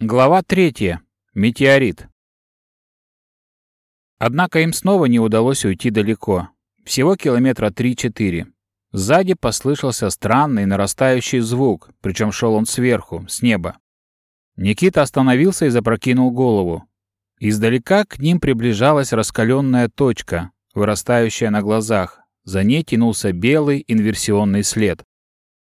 Глава третья. Метеорит. Однако им снова не удалось уйти далеко. Всего километра 3-4. Сзади послышался странный нарастающий звук, причем шел он сверху, с неба. Никита остановился и запрокинул голову. Издалека к ним приближалась раскаленная точка, вырастающая на глазах. За ней тянулся белый инверсионный след.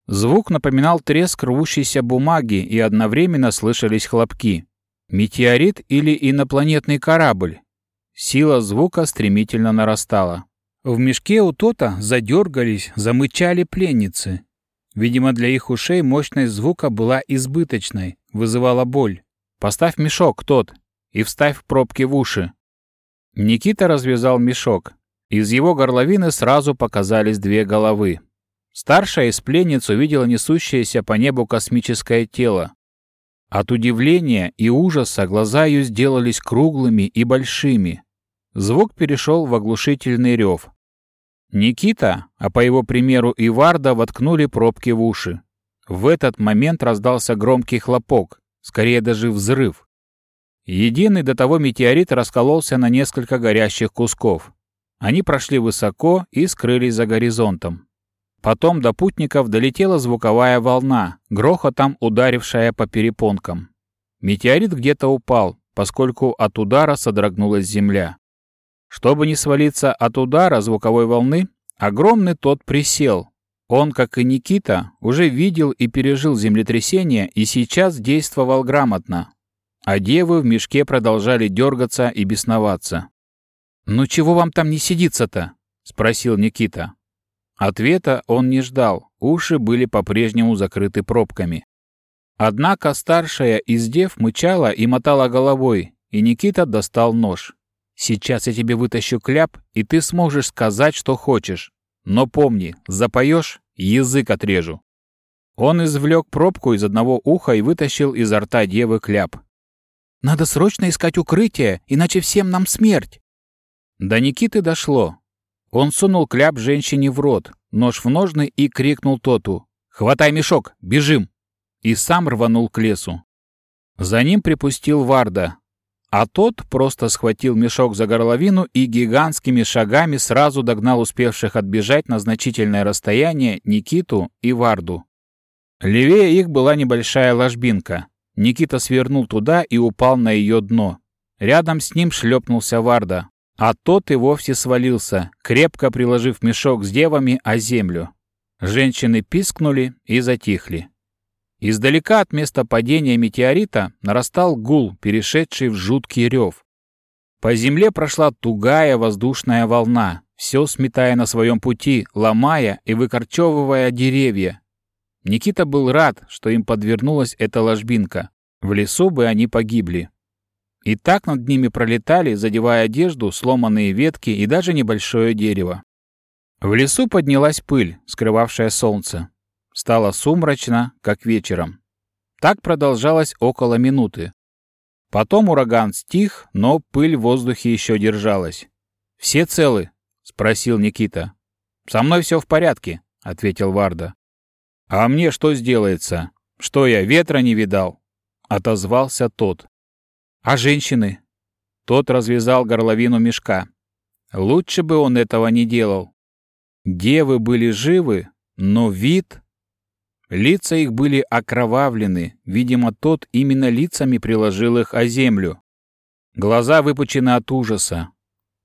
Звук напоминал треск рвущейся бумаги, и одновременно слышались хлопки. Метеорит или инопланетный корабль? Сила звука стремительно нарастала. В мешке у Тота задергались, замычали пленницы. Видимо, для их ушей мощность звука была избыточной, вызывала боль. «Поставь мешок, тот, и вставь пробки в уши». Никита развязал мешок. Из его горловины сразу показались две головы. Старшая из пленниц увидела несущееся по небу космическое тело. От удивления и ужаса глаза ее сделались круглыми и большими. Звук перешел в оглушительный рев. Никита, а по его примеру и Варда, воткнули пробки в уши. В этот момент раздался громкий хлопок, скорее даже взрыв. Единый до того метеорит раскололся на несколько горящих кусков. Они прошли высоко и скрылись за горизонтом. Потом до путников долетела звуковая волна, грохотом ударившая по перепонкам. Метеорит где-то упал, поскольку от удара содрогнулась земля. Чтобы не свалиться от удара звуковой волны, огромный тот присел. Он, как и Никита, уже видел и пережил землетрясение и сейчас действовал грамотно. А девы в мешке продолжали дергаться и бесноваться. «Ну чего вам там не сидится-то?» — спросил Никита. Ответа он не ждал, уши были по-прежнему закрыты пробками. Однако старшая из дев мычала и мотала головой, и Никита достал нож. «Сейчас я тебе вытащу кляп, и ты сможешь сказать, что хочешь. Но помни, запоешь — язык отрежу». Он извлек пробку из одного уха и вытащил изо рта девы кляп. «Надо срочно искать укрытие, иначе всем нам смерть!» До Никиты дошло. Он сунул кляп женщине в рот, нож в ножны и крикнул Тоту «Хватай мешок, бежим!» и сам рванул к лесу. За ним припустил Варда, а тот просто схватил мешок за горловину и гигантскими шагами сразу догнал успевших отбежать на значительное расстояние Никиту и Варду. Левее их была небольшая ложбинка. Никита свернул туда и упал на ее дно. Рядом с ним шлепнулся Варда, а тот и вовсе свалился, крепко приложив мешок с девами о землю. Женщины пискнули и затихли. Издалека от места падения метеорита нарастал гул, перешедший в жуткий рев. По земле прошла тугая воздушная волна, все сметая на своем пути, ломая и выкорчевывая деревья. Никита был рад, что им подвернулась эта ложбинка. В лесу бы они погибли. И так над ними пролетали, задевая одежду, сломанные ветки и даже небольшое дерево. В лесу поднялась пыль, скрывавшая солнце. Стало сумрачно, как вечером. Так продолжалось около минуты. Потом ураган стих, но пыль в воздухе еще держалась. «Все целы?» — спросил Никита. «Со мной все в порядке», — ответил Варда. «А мне что сделается? Что я, ветра не видал?» — отозвался тот. А женщины? Тот развязал горловину мешка. Лучше бы он этого не делал. Девы были живы, но вид... Лица их были окровавлены, видимо, тот именно лицами приложил их о землю. Глаза выпучены от ужаса.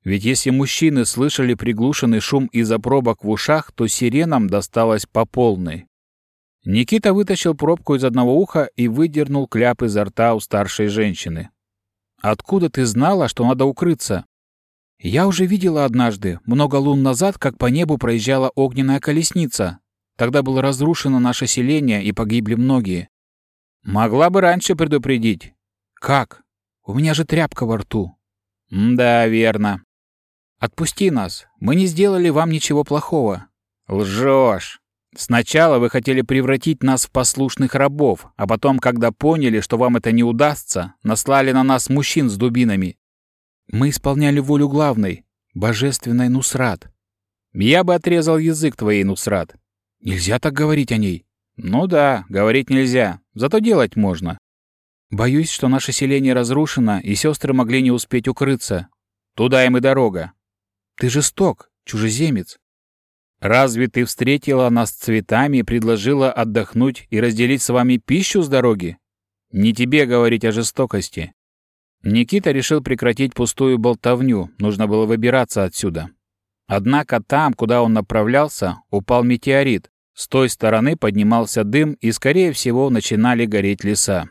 Ведь если мужчины слышали приглушенный шум из-за пробок в ушах, то сиренам досталось по полной. Никита вытащил пробку из одного уха и выдернул кляп изо рта у старшей женщины. Откуда ты знала, что надо укрыться? Я уже видела однажды, много лун назад, как по небу проезжала огненная колесница. Тогда было разрушено наше селение и погибли многие. Могла бы раньше предупредить. Как? У меня же тряпка во рту. Да, верно. Отпусти нас. Мы не сделали вам ничего плохого. Лжешь. Сначала вы хотели превратить нас в послушных рабов, а потом, когда поняли, что вам это не удастся, наслали на нас мужчин с дубинами. Мы исполняли волю главной, божественной Нусрат. Я бы отрезал язык твоей Нусрат. Нельзя так говорить о ней. Ну да, говорить нельзя, зато делать можно. Боюсь, что наше селение разрушено, и сестры могли не успеть укрыться. Туда им и дорога. Ты жесток, чужеземец. Разве ты встретила нас цветами предложила отдохнуть и разделить с вами пищу с дороги? Не тебе говорить о жестокости. Никита решил прекратить пустую болтовню, нужно было выбираться отсюда. Однако там, куда он направлялся, упал метеорит. С той стороны поднимался дым, и, скорее всего, начинали гореть леса.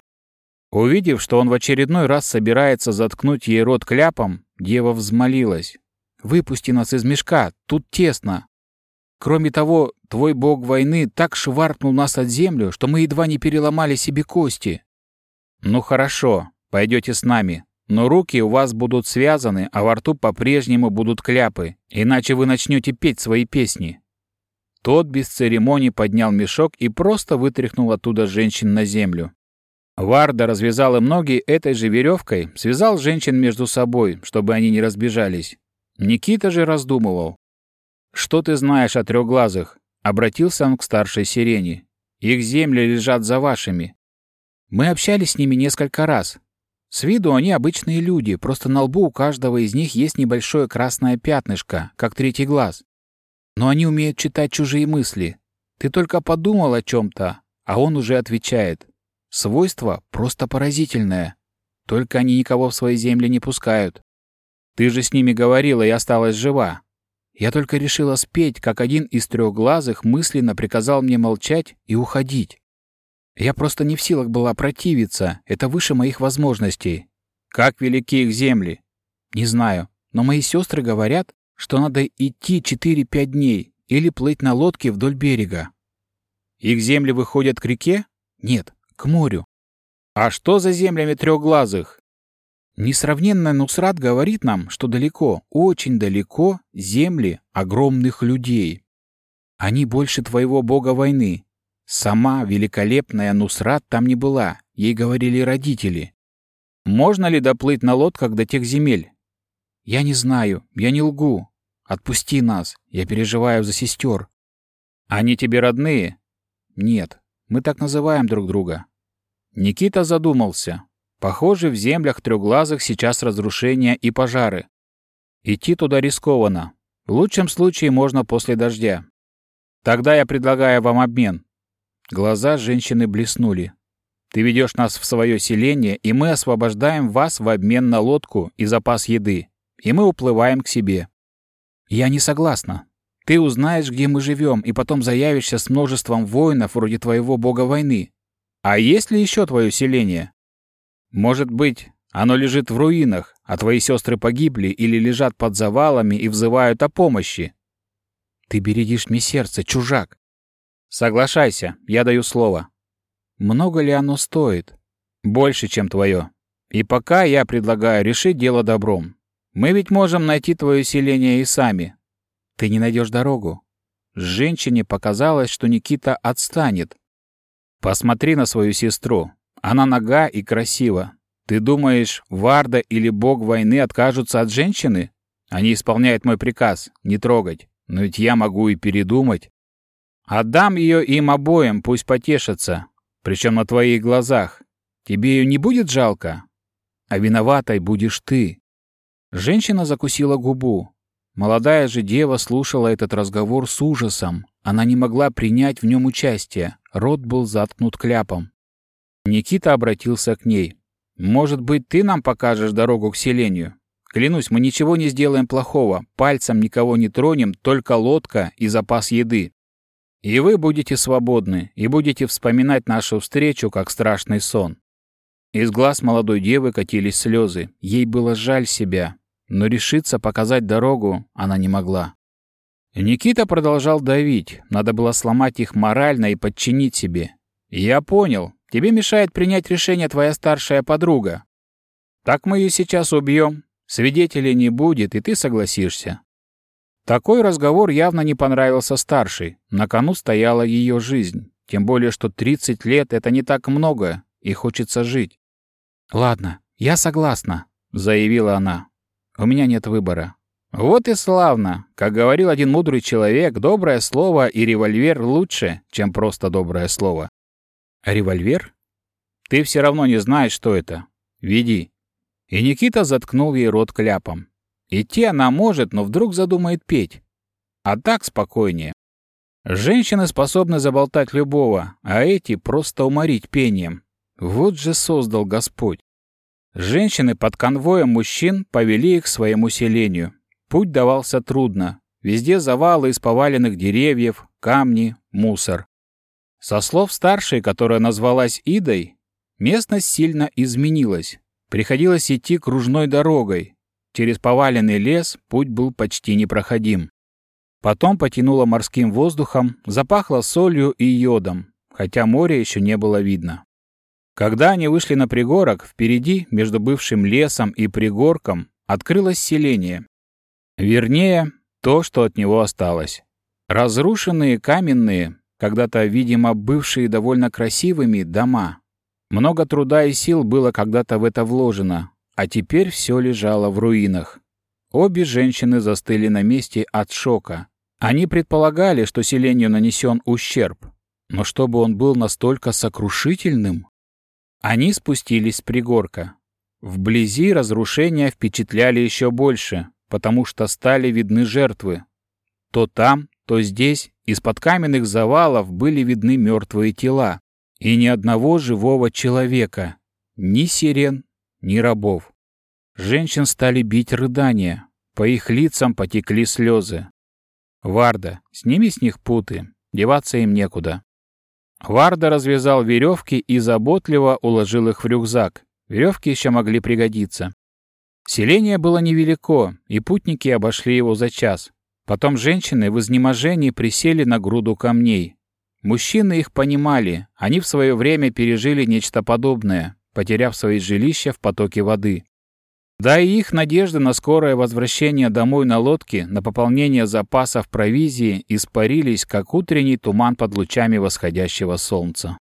Увидев, что он в очередной раз собирается заткнуть ей рот кляпом, дева взмолилась. «Выпусти нас из мешка, тут тесно. Кроме того, твой бог войны так шваркнул нас от землю, что мы едва не переломали себе кости». «Ну хорошо, пойдете с нами, но руки у вас будут связаны, а во рту по-прежнему будут кляпы, иначе вы начнете петь свои песни». Тот без церемоний поднял мешок и просто вытряхнул оттуда женщин на землю. Варда развязал им ноги этой же веревкой, связал женщин между собой, чтобы они не разбежались. Никита же раздумывал. «Что ты знаешь о трехглазых?» Обратился он к старшей сирене. «Их земли лежат за вашими. Мы общались с ними несколько раз. С виду они обычные люди, просто на лбу у каждого из них есть небольшое красное пятнышко, как третий глаз. Но они умеют читать чужие мысли. Ты только подумал о чем-то, а он уже отвечает. Свойство просто поразительное. Только они никого в свои земли не пускают. Ты же с ними говорила и осталась жива. Я только решила спеть, как один из трехглазых мысленно приказал мне молчать и уходить. Я просто не в силах была противиться, это выше моих возможностей. Как велики их земли? Не знаю, но мои сестры говорят, что надо идти 4-5 дней или плыть на лодке вдоль берега. Их земли выходят к реке? Нет, к морю. А что за землями трехглазых? Несравненная Нусрат говорит нам, что далеко, очень далеко земли огромных людей. Они больше твоего бога войны. Сама великолепная Нусрат там не была, ей говорили родители. Можно ли доплыть на лодках до тех земель? Я не знаю, я не лгу. Отпусти нас, я переживаю за сестер. Они тебе родные? Нет, мы так называем друг друга. Никита задумался. Похоже, в землях трехглазых сейчас разрушения и пожары. Идти туда рискованно. В лучшем случае можно после дождя. Тогда я предлагаю вам обмен. Глаза женщины блеснули. Ты ведешь нас в свое селение, и мы освобождаем вас в обмен на лодку и запас еды. И мы уплываем к себе. Я не согласна. Ты узнаешь, где мы живем, и потом заявишься с множеством воинов вроде твоего бога войны. А есть ли еще твое селение? Может быть, оно лежит в руинах, а твои сестры погибли или лежат под завалами и взывают о помощи? Ты бередишь мне сердце, чужак. Соглашайся, я даю слово. Много ли оно стоит? Больше, чем твое. И пока я предлагаю решить дело добром. Мы ведь можем найти твое селение и сами, ты не найдешь дорогу. Женщине показалось, что Никита отстанет. Посмотри на свою сестру. Она нога и красива. Ты думаешь, Варда или бог войны откажутся от женщины? Они исполняют мой приказ — не трогать. Но ведь я могу и передумать. Отдам ее им обоим, пусть потешатся. Причем на твоих глазах. Тебе ее не будет жалко? А виноватой будешь ты. Женщина закусила губу. Молодая же дева слушала этот разговор с ужасом. Она не могла принять в нем участие. Рот был заткнут кляпом. Никита обратился к ней. «Может быть, ты нам покажешь дорогу к селению? Клянусь, мы ничего не сделаем плохого. Пальцем никого не тронем, только лодка и запас еды. И вы будете свободны, и будете вспоминать нашу встречу, как страшный сон». Из глаз молодой девы катились слезы. Ей было жаль себя но решиться показать дорогу она не могла. Никита продолжал давить, надо было сломать их морально и подчинить себе. «Я понял, тебе мешает принять решение твоя старшая подруга. Так мы ее сейчас убьем, свидетелей не будет, и ты согласишься». Такой разговор явно не понравился старшей, на кону стояла ее жизнь, тем более что 30 лет — это не так много, и хочется жить. «Ладно, я согласна», — заявила она. У меня нет выбора. Вот и славно. Как говорил один мудрый человек, доброе слово и револьвер лучше, чем просто доброе слово. А револьвер? Ты все равно не знаешь, что это. Веди». И Никита заткнул ей рот кляпом. Идти она может, но вдруг задумает петь. А так спокойнее. Женщины способны заболтать любого, а эти просто уморить пением. Вот же создал Господь. Женщины под конвоем мужчин повели их к своему селению. Путь давался трудно. Везде завалы из поваленных деревьев, камни, мусор. Со слов старшей, которая назвалась Идой, местность сильно изменилась. Приходилось идти кружной дорогой. Через поваленный лес путь был почти непроходим. Потом потянуло морским воздухом, запахло солью и йодом, хотя моря еще не было видно. Когда они вышли на пригорок, впереди, между бывшим лесом и пригорком, открылось селение. Вернее, то, что от него осталось. Разрушенные каменные, когда-то, видимо, бывшие довольно красивыми, дома. Много труда и сил было когда-то в это вложено, а теперь все лежало в руинах. Обе женщины застыли на месте от шока. Они предполагали, что селению нанесен ущерб, но чтобы он был настолько сокрушительным... Они спустились с пригорка. Вблизи разрушения впечатляли еще больше, потому что стали видны жертвы. То там, то здесь из-под каменных завалов были видны мертвые тела. И ни одного живого человека. Ни сирен, ни рабов. Женщин стали бить рыдания. По их лицам потекли слезы. «Варда, сними с них путы. Деваться им некуда». Варда развязал веревки и заботливо уложил их в рюкзак. Веревки еще могли пригодиться. Селение было невелико, и путники обошли его за час. Потом женщины в изнеможении присели на груду камней. Мужчины их понимали, они в свое время пережили нечто подобное, потеряв свои жилища в потоке воды. Да и их надежды на скорое возвращение домой на лодке, на пополнение запасов провизии испарились, как утренний туман под лучами восходящего солнца.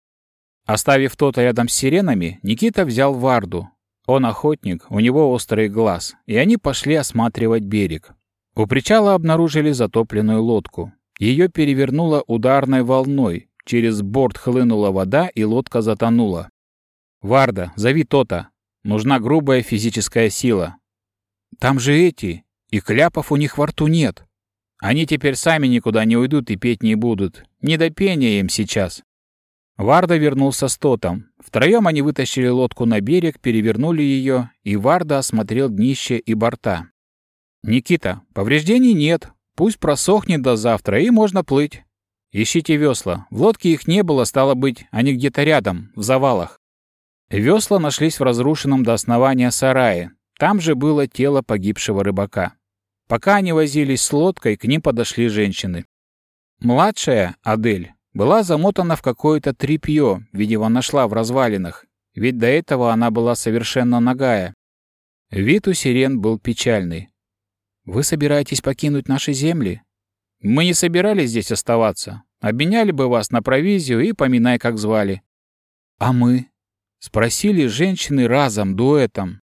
Оставив тот рядом с сиренами, Никита взял Варду. Он охотник, у него острый глаз, и они пошли осматривать берег. У причала обнаружили затопленную лодку. Ее перевернуло ударной волной, через борт хлынула вода, и лодка затонула. «Варда, зови то-то!» Нужна грубая физическая сила. Там же эти, и кляпов у них во рту нет. Они теперь сами никуда не уйдут и петь не будут. Не до пения им сейчас. Варда вернулся с Тотом. Втроем они вытащили лодку на берег, перевернули ее, и Варда осмотрел днище и борта. «Никита, повреждений нет. Пусть просохнет до завтра, и можно плыть. Ищите весла. В лодке их не было, стало быть, они где-то рядом, в завалах. Весла нашлись в разрушенном до основания сарае. Там же было тело погибшего рыбака. Пока они возились с лодкой, к ним подошли женщины. Младшая, Адель, была замотана в какое-то тряпье, видимо, нашла в развалинах, ведь до этого она была совершенно нагая. Вид у сирен был печальный. «Вы собираетесь покинуть наши земли?» «Мы не собирались здесь оставаться. Обменяли бы вас на провизию и поминай, как звали». «А мы?» Спросили женщины разом, дуэтом.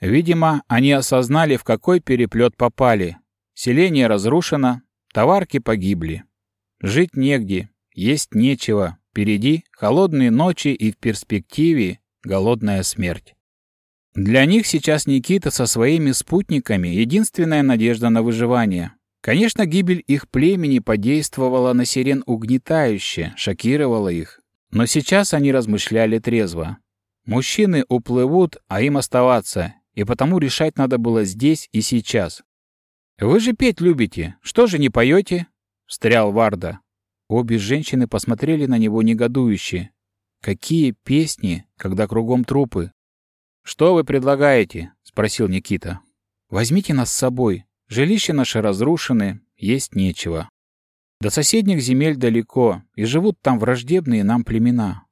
Видимо, они осознали, в какой переплет попали. Селение разрушено, товарки погибли. Жить негде, есть нечего. Впереди холодные ночи и в перспективе голодная смерть. Для них сейчас Никита со своими спутниками — единственная надежда на выживание. Конечно, гибель их племени подействовала на сирен угнетающе, шокировала их. Но сейчас они размышляли трезво. Мужчины уплывут, а им оставаться, и потому решать надо было здесь и сейчас. «Вы же петь любите, что же не поете?» — встрял Варда. Обе женщины посмотрели на него негодующе. «Какие песни, когда кругом трупы?» «Что вы предлагаете?» — спросил Никита. «Возьмите нас с собой. Жилища наши разрушены, есть нечего. До соседних земель далеко, и живут там враждебные нам племена.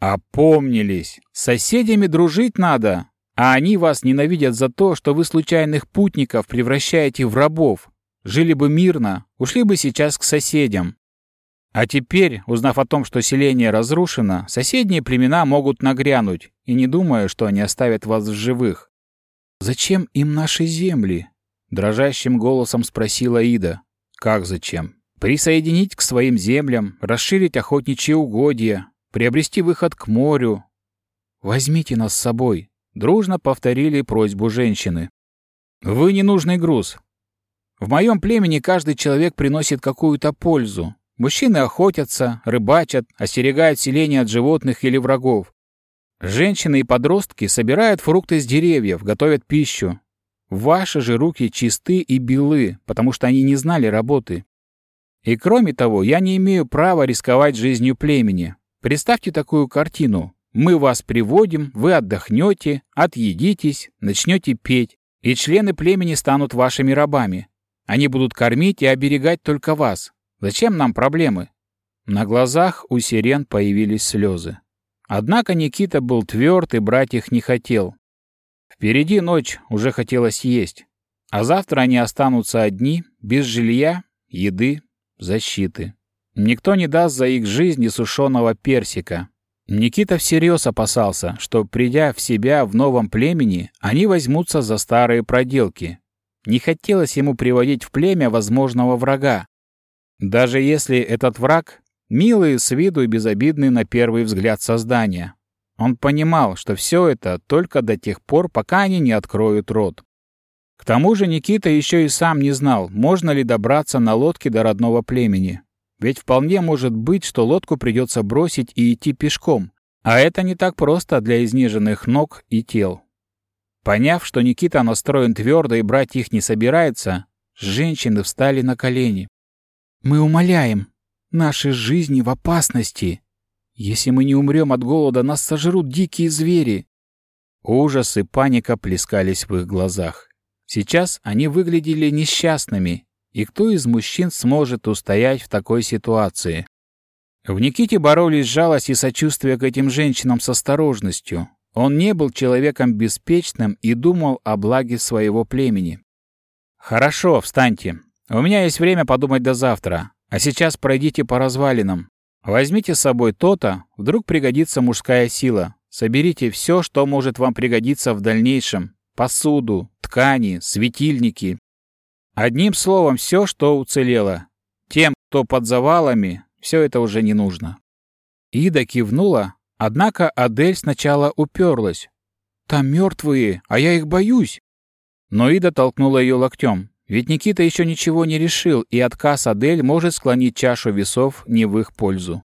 Опомнились! С соседями дружить надо, а они вас ненавидят за то, что вы случайных путников превращаете в рабов. Жили бы мирно, ушли бы сейчас к соседям. А теперь, узнав о том, что селение разрушено, соседние племена могут нагрянуть, и не думая, что они оставят вас в живых. «Зачем им наши земли?» — дрожащим голосом спросила Ида. «Как зачем? Присоединить к своим землям, расширить охотничьи угодья, приобрести выход к морю. «Возьмите нас с собой», — дружно повторили просьбу женщины. «Вы ненужный груз. В моем племени каждый человек приносит какую-то пользу. Мужчины охотятся, рыбачат, остерегают селение от животных или врагов. Женщины и подростки собирают фрукты с деревьев, готовят пищу. Ваши же руки чисты и белы, потому что они не знали работы. И кроме того, я не имею права рисковать жизнью племени. Представьте такую картину. Мы вас приводим, вы отдохнете, отъедитесь, начнете петь, и члены племени станут вашими рабами. Они будут кормить и оберегать только вас. Зачем нам проблемы? На глазах у сирен появились слезы. Однако Никита был тверд и брать их не хотел. Впереди ночь, уже хотелось есть. А завтра они останутся одни, без жилья, еды, защиты. Никто не даст за их жизнь сушеного персика. Никита всерьез опасался, что, придя в себя в новом племени, они возьмутся за старые проделки. Не хотелось ему приводить в племя возможного врага. Даже если этот враг Милые с виду и безобидные на первый взгляд создания. Он понимал, что все это только до тех пор, пока они не откроют рот. К тому же Никита еще и сам не знал, можно ли добраться на лодке до родного племени. Ведь вполне может быть, что лодку придется бросить и идти пешком, а это не так просто для изнеженных ног и тел. Поняв, что Никита настроен твердо и брать их не собирается, женщины встали на колени. «Мы умоляем, Наши жизни в опасности. Если мы не умрем от голода, нас сожрут дикие звери. Ужас и паника плескались в их глазах. Сейчас они выглядели несчастными, и кто из мужчин сможет устоять в такой ситуации? В Никите боролись жалость и сочувствие к этим женщинам с осторожностью. Он не был человеком беспечным и думал о благе своего племени. «Хорошо, встаньте. У меня есть время подумать до завтра. А сейчас пройдите по развалинам. Возьмите с собой то-то, вдруг пригодится мужская сила. Соберите все, что может вам пригодиться в дальнейшем. Посуду, ткани, светильники. Одним словом, все, что уцелело. Тем, кто под завалами, все это уже не нужно. Ида кивнула, однако Адель сначала уперлась. «Там мертвые, а я их боюсь!» Но Ида толкнула ее локтем. Ведь Никита еще ничего не решил, и отказ Адель может склонить чашу весов не в их пользу.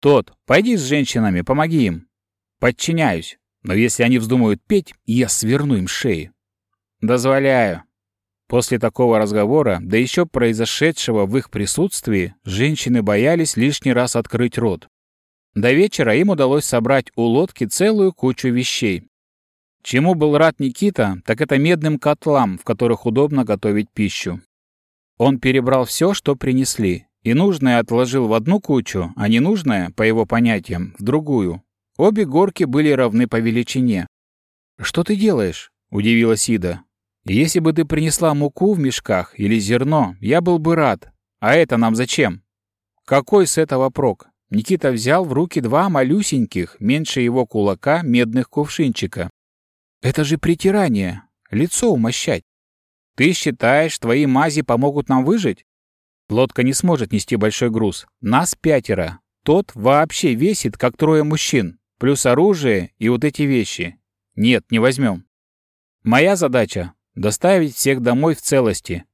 «Тот, пойди с женщинами, помоги им». «Подчиняюсь. Но если они вздумают петь, я сверну им шеи». «Дозволяю». После такого разговора, да еще произошедшего в их присутствии, женщины боялись лишний раз открыть рот. До вечера им удалось собрать у лодки целую кучу вещей. Чему был рад Никита, так это медным котлам, в которых удобно готовить пищу. Он перебрал все, что принесли, и нужное отложил в одну кучу, а ненужное, по его понятиям, в другую. Обе горки были равны по величине. «Что ты делаешь?» — удивилась Ида. «Если бы ты принесла муку в мешках или зерно, я был бы рад. А это нам зачем?» «Какой с этого прок?» Никита взял в руки два малюсеньких, меньше его кулака, медных кувшинчика. Это же притирание. Лицо умощать. Ты считаешь, твои мази помогут нам выжить? Лодка не сможет нести большой груз. Нас пятеро. Тот вообще весит, как трое мужчин. Плюс оружие и вот эти вещи. Нет, не возьмем. Моя задача — доставить всех домой в целости.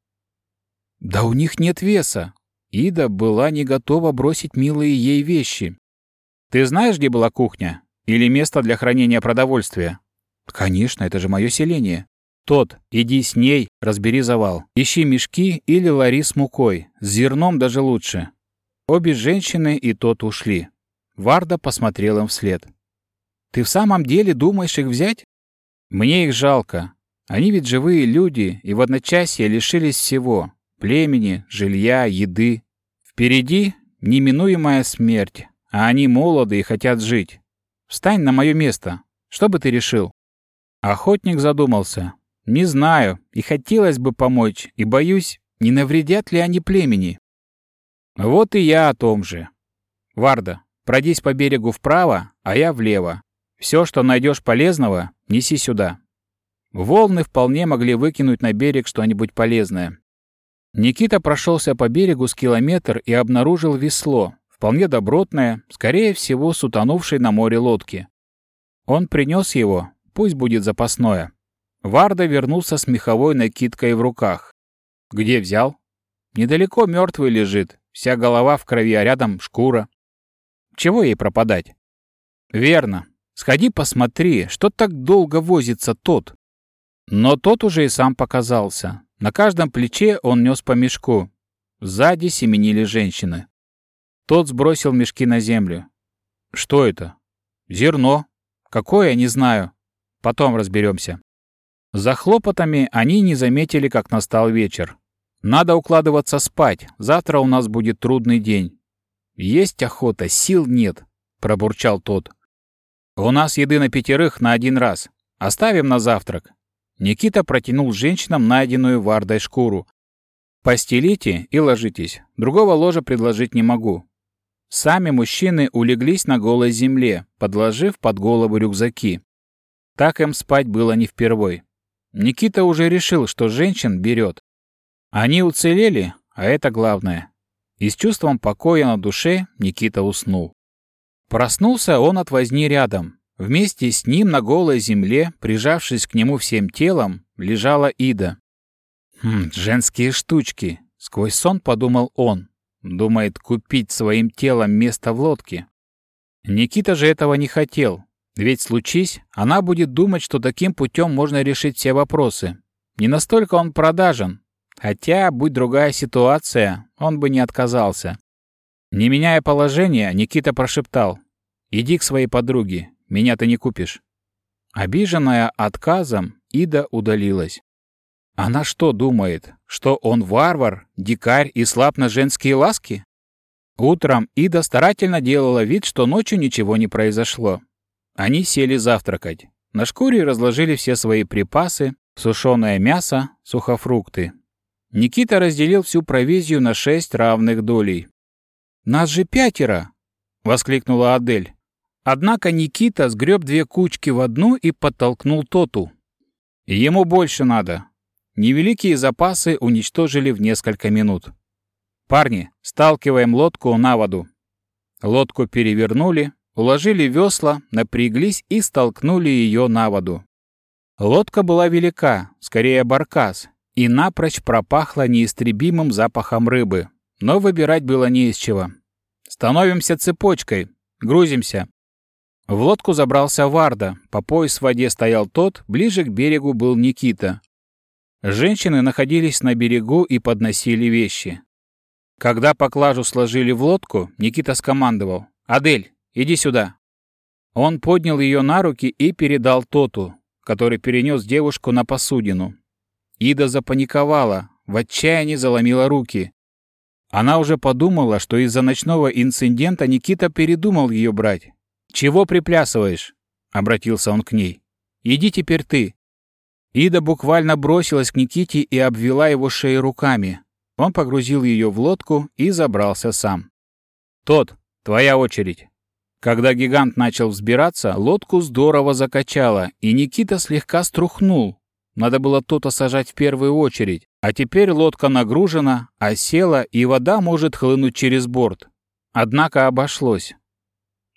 Да у них нет веса. Ида была не готова бросить милые ей вещи. Ты знаешь, где была кухня? Или место для хранения продовольствия? «Конечно, это же мое селение». «Тот, иди с ней, разбери завал. Ищи мешки или лари с мукой. С зерном даже лучше». Обе женщины и тот ушли. Варда посмотрел им вслед. «Ты в самом деле думаешь их взять?» «Мне их жалко. Они ведь живые люди, и в одночасье лишились всего. Племени, жилья, еды. Впереди неминуемая смерть, а они молоды и хотят жить. Встань на мое место. Что бы ты решил?» Охотник задумался. «Не знаю, и хотелось бы помочь, и боюсь, не навредят ли они племени?» «Вот и я о том же. Варда, пройдись по берегу вправо, а я влево. Все, что найдешь полезного, неси сюда». Волны вполне могли выкинуть на берег что-нибудь полезное. Никита прошелся по берегу с километр и обнаружил весло, вполне добротное, скорее всего, с утонувшей на море лодки. Он принес его, пусть будет запасное. Варда вернулся с меховой накидкой в руках. Где взял? Недалеко мертвый лежит, вся голова в крови, а рядом шкура. Чего ей пропадать? Верно. Сходи посмотри, что так долго возится тот. Но тот уже и сам показался. На каждом плече он нес по мешку. Сзади семенили женщины. Тот сбросил мешки на землю. Что это? Зерно. Какое, не знаю. Потом разберемся. За хлопотами они не заметили, как настал вечер. Надо укладываться спать, завтра у нас будет трудный день. Есть охота, сил нет, пробурчал тот. У нас еды на пятерых на один раз. Оставим на завтрак. Никита протянул женщинам найденную вардой шкуру. Постелите и ложитесь. Другого ложа предложить не могу. Сами мужчины улеглись на голой земле, подложив под голову рюкзаки. Так им спать было не впервой. Никита уже решил, что женщин берет. Они уцелели, а это главное. И с чувством покоя на душе Никита уснул. Проснулся он от возни рядом. Вместе с ним на голой земле, прижавшись к нему всем телом, лежала Ида. «Хм, женские штучки», — сквозь сон подумал он. Думает купить своим телом место в лодке. Никита же этого не хотел. Ведь случись, она будет думать, что таким путем можно решить все вопросы. Не настолько он продажен. Хотя, будь другая ситуация, он бы не отказался. Не меняя положения, Никита прошептал. «Иди к своей подруге, меня ты не купишь». Обиженная отказом, Ида удалилась. Она что думает, что он варвар, дикарь и слаб на женские ласки? Утром Ида старательно делала вид, что ночью ничего не произошло. Они сели завтракать. На шкуре разложили все свои припасы, сушеное мясо, сухофрукты. Никита разделил всю провизию на шесть равных долей. «Нас же пятеро!» — воскликнула Адель. Однако Никита сгреб две кучки в одну и подтолкнул Тоту. «Ему больше надо. Невеликие запасы уничтожили в несколько минут. «Парни, сталкиваем лодку на воду». Лодку перевернули, уложили весла, напряглись и столкнули ее на воду. Лодка была велика, скорее баркас, и напрочь пропахла неистребимым запахом рыбы, но выбирать было не из чего. «Становимся цепочкой, грузимся». В лодку забрался Варда, по пояс в воде стоял тот, ближе к берегу был Никита, Женщины находились на берегу и подносили вещи. Когда поклажу сложили в лодку, Никита скомандовал «Адель, иди сюда». Он поднял ее на руки и передал Тоту, который перенес девушку на посудину. Ида запаниковала, в отчаянии заломила руки. Она уже подумала, что из-за ночного инцидента Никита передумал ее брать. «Чего приплясываешь?» — обратился он к ней. «Иди теперь ты. Ида буквально бросилась к Никите и обвела его шею руками. Он погрузил ее в лодку и забрался сам. «Тот, твоя очередь». Когда гигант начал взбираться, лодку здорово закачало, и Никита слегка струхнул. Надо было то-то сажать в первую очередь. А теперь лодка нагружена, осела, и вода может хлынуть через борт. Однако обошлось.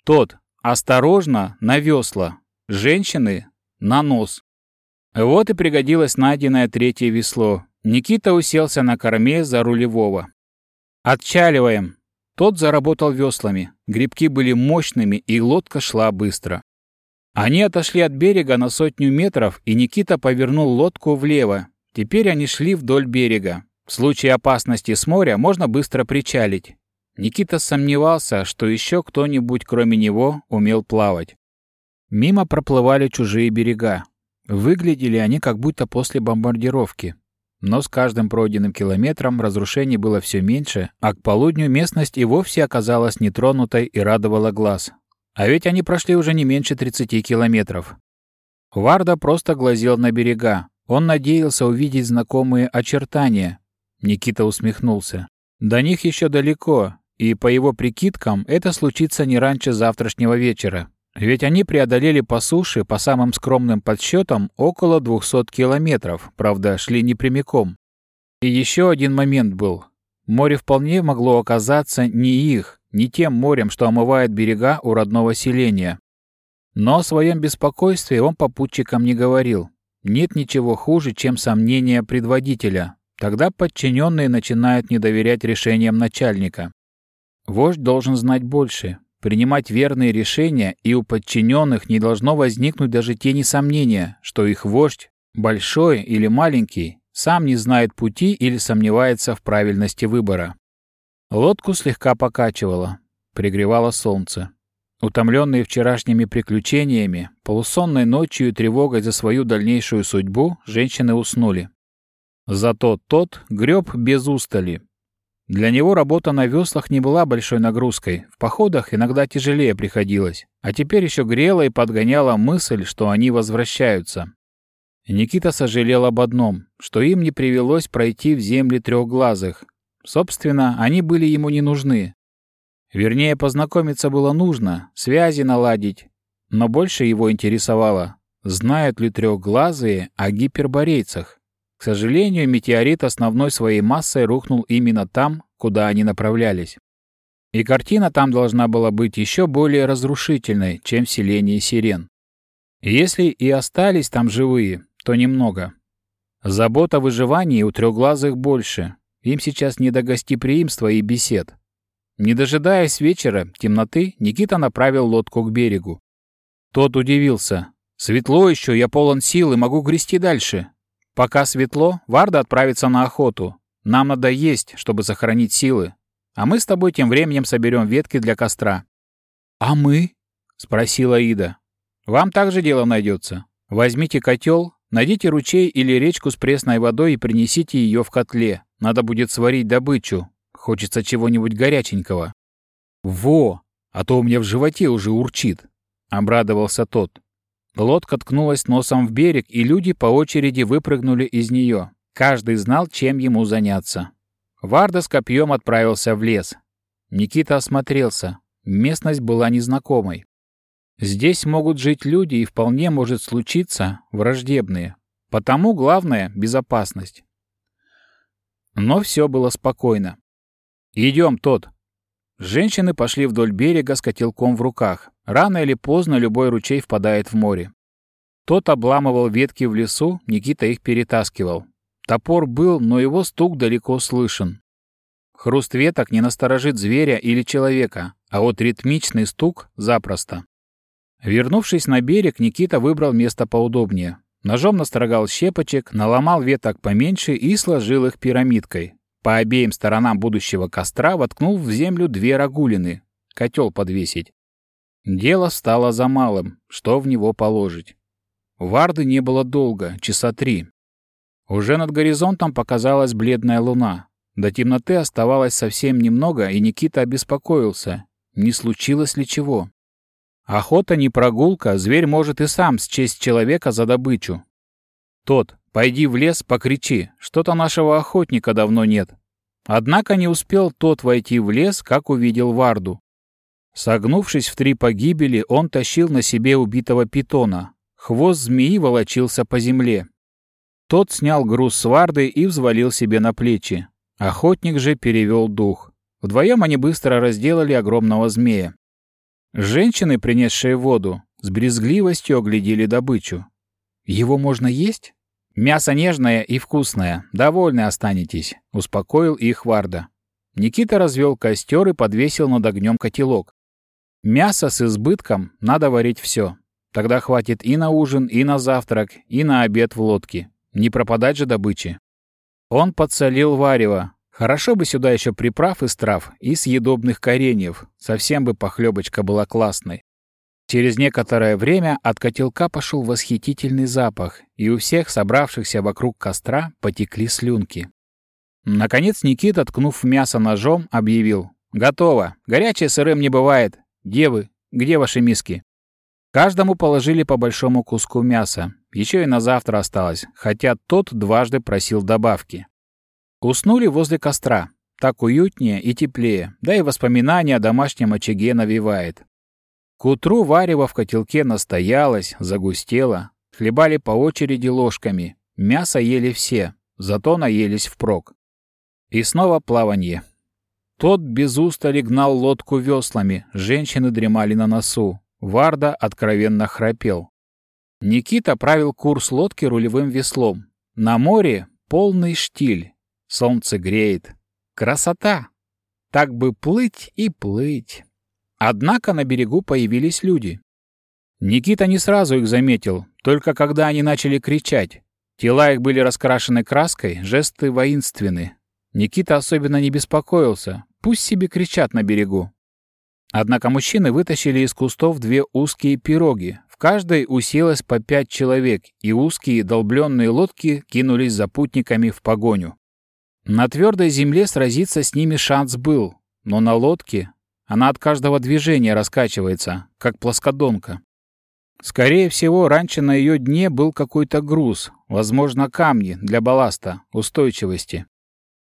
Тот, осторожно, на весла. Женщины — на нос. Вот и пригодилось найденное третье весло. Никита уселся на корме за рулевого. «Отчаливаем!» Тот заработал веслами. Грибки были мощными, и лодка шла быстро. Они отошли от берега на сотню метров, и Никита повернул лодку влево. Теперь они шли вдоль берега. В случае опасности с моря можно быстро причалить. Никита сомневался, что еще кто-нибудь, кроме него, умел плавать. Мимо проплывали чужие берега. Выглядели они как будто после бомбардировки. Но с каждым пройденным километром разрушений было все меньше, а к полудню местность и вовсе оказалась нетронутой и радовала глаз. А ведь они прошли уже не меньше 30 километров. Варда просто глазел на берега. Он надеялся увидеть знакомые очертания. Никита усмехнулся. До них еще далеко, и, по его прикидкам, это случится не раньше завтрашнего вечера. Ведь они преодолели по суше, по самым скромным подсчетам, около 200 километров, правда, шли не прямиком. И еще один момент был. Море вполне могло оказаться не их, не тем морем, что омывает берега у родного селения. Но о своем беспокойстве он попутчикам не говорил. Нет ничего хуже, чем сомнения предводителя. Тогда подчиненные начинают не доверять решениям начальника. Вождь должен знать больше, принимать верные решения, и у подчиненных не должно возникнуть даже тени сомнения, что их вождь, большой или маленький, сам не знает пути или сомневается в правильности выбора. Лодку слегка покачивало, пригревало солнце. Утомленные вчерашними приключениями, полусонной ночью и тревогой за свою дальнейшую судьбу, женщины уснули. Зато тот греб без устали. Для него работа на веслах не была большой нагрузкой, в походах иногда тяжелее приходилось, а теперь еще грела и подгоняла мысль, что они возвращаются. Никита сожалел об одном, что им не привелось пройти в земли трехглазых. Собственно, они были ему не нужны, Вернее, познакомиться было нужно, связи наладить. Но больше его интересовало, знают ли трехглазые о гиперборейцах. К сожалению, метеорит основной своей массой рухнул именно там, куда они направлялись. И картина там должна была быть еще более разрушительной, чем в селении Сирен. если и остались там живые, то немного. Забот о выживании у трехглазых больше. Им сейчас не до гостеприимства и бесед. Не дожидаясь вечера, темноты, Никита направил лодку к берегу. Тот удивился. «Светло еще, я полон сил и могу грести дальше. Пока светло, Варда отправится на охоту. Нам надо есть, чтобы сохранить силы. А мы с тобой тем временем соберем ветки для костра». «А мы?» — спросила Ида. «Вам также дело найдется. Возьмите котел, найдите ручей или речку с пресной водой и принесите ее в котле. Надо будет сварить добычу, Хочется чего-нибудь горяченького. Во! А то у меня в животе уже урчит. Обрадовался тот. Лодка ткнулась носом в берег, и люди по очереди выпрыгнули из нее. Каждый знал, чем ему заняться. Варда с копьем отправился в лес. Никита осмотрелся. Местность была незнакомой. Здесь могут жить люди и вполне может случиться враждебные. Потому главное — безопасность. Но все было спокойно. «Идем, тот!» Женщины пошли вдоль берега с котелком в руках. Рано или поздно любой ручей впадает в море. Тот обламывал ветки в лесу, Никита их перетаскивал. Топор был, но его стук далеко слышен. Хруст веток не насторожит зверя или человека, а вот ритмичный стук — запросто. Вернувшись на берег, Никита выбрал место поудобнее. Ножом настрогал щепочек, наломал веток поменьше и сложил их пирамидкой. По обеим сторонам будущего костра воткнул в землю две рагулины, котел подвесить. Дело стало за малым, что в него положить. Варды не было долго, часа три. Уже над горизонтом показалась бледная луна. До темноты оставалось совсем немного, и Никита обеспокоился. Не случилось ли чего? Охота не прогулка, зверь может и сам счесть человека за добычу. Тот, Пойди в лес, покричи, что-то нашего охотника давно нет. Однако не успел тот войти в лес, как увидел Варду. Согнувшись в три погибели, он тащил на себе убитого питона. Хвост змеи волочился по земле. Тот снял груз с Варды и взвалил себе на плечи. Охотник же перевел дух. Вдвоем они быстро разделали огромного змея. Женщины, принесшие воду, с брезгливостью оглядели добычу. «Его можно есть?» «Мясо нежное и вкусное. Довольны останетесь», — успокоил их Варда. Никита развел костер и подвесил над огнем котелок. Мясо с избытком надо варить все. Тогда хватит и на ужин, и на завтрак, и на обед в лодке. Не пропадать же добычи. Он подсолил варево. Хорошо бы сюда еще приправ из трав и съедобных кореньев. Совсем бы похлебочка была классной. Через некоторое время от котелка пошел восхитительный запах, и у всех собравшихся вокруг костра потекли слюнки. Наконец Никита, ткнув мясо ножом, объявил. «Готово. Горячее сырым не бывает. Девы, где ваши миски?» Каждому положили по большому куску мяса. Еще и на завтра осталось, хотя тот дважды просил добавки. Уснули возле костра. Так уютнее и теплее, да и воспоминания о домашнем очаге навевает. К утру варево в котелке настоялось, загустело. Хлебали по очереди ложками. Мясо ели все, зато наелись впрок. И снова плаванье. Тот без устали гнал лодку веслами, женщины дремали на носу. Варда откровенно храпел. Никита правил курс лодки рулевым веслом. На море полный штиль. Солнце греет. Красота! Так бы плыть и плыть. Однако на берегу появились люди. Никита не сразу их заметил, только когда они начали кричать. Тела их были раскрашены краской, жесты воинственны. Никита особенно не беспокоился. Пусть себе кричат на берегу. Однако мужчины вытащили из кустов две узкие пироги. В каждой уселось по пять человек, и узкие долбленные лодки кинулись за путниками в погоню. На твердой земле сразиться с ними шанс был, но на лодке она от каждого движения раскачивается, как плоскодонка. Скорее всего, раньше на ее дне был какой-то груз, возможно, камни для балласта, устойчивости.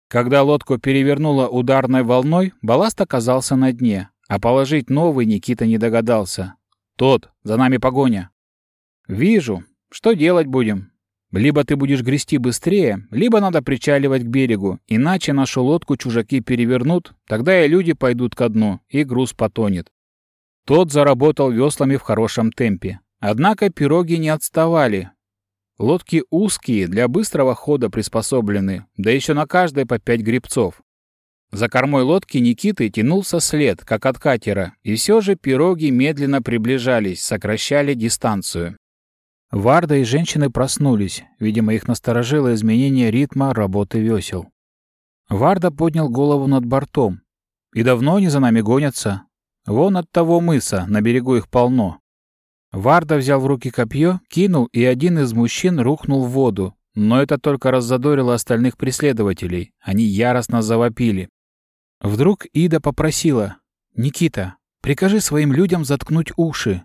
Когда лодку перевернуло ударной волной, балласт оказался на дне, а положить новый Никита не догадался. «Тот, за нами погоня». «Вижу. Что делать будем?» «Либо ты будешь грести быстрее, либо надо причаливать к берегу, иначе нашу лодку чужаки перевернут, тогда и люди пойдут ко дну, и груз потонет». Тот заработал веслами в хорошем темпе. Однако пироги не отставали. Лодки узкие, для быстрого хода приспособлены, да еще на каждой по пять грибцов. За кормой лодки Никиты тянулся след, как от катера, и все же пироги медленно приближались, сокращали дистанцию. Варда и женщины проснулись, видимо, их насторожило изменение ритма работы весел. Варда поднял голову над бортом. «И давно они за нами гонятся? Вон от того мыса, на берегу их полно. Варда взял в руки копье, кинул, и один из мужчин рухнул в воду. Но это только раззадорило остальных преследователей. Они яростно завопили. Вдруг Ида попросила. «Никита, прикажи своим людям заткнуть уши».